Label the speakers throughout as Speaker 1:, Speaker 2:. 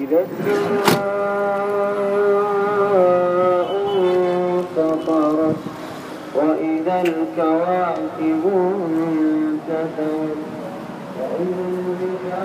Speaker 1: إذا السماء انفطرت وإذا الكواكب انتثرت وإذا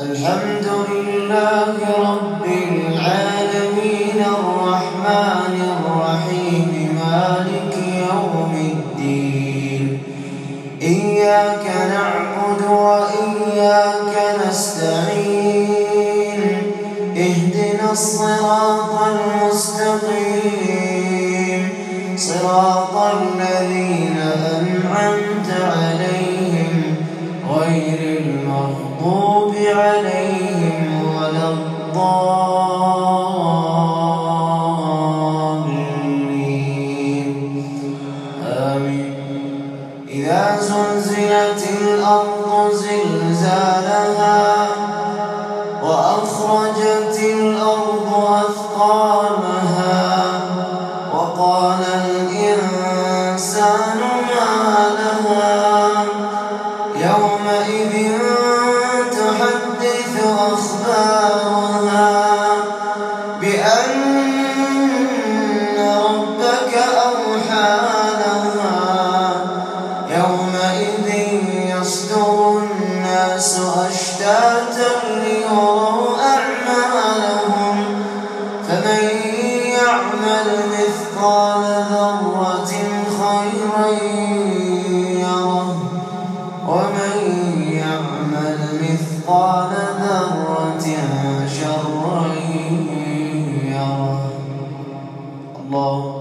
Speaker 2: الحمد لله رب العالمين الرحمن الرحيم مالك يوم الدين. إياك نعبد وإياك نستعين. الصراط المستقيم. صراط الذين أنعمت عليهم غير المغضوب عليهم ولا الضالين. آمين. إذا زلزلت الأرض زلزالها يومئذ تحدث أخبارها بأن ربك أوحى لها. يومئذ يصدر الناس أشتاتا ليروا الله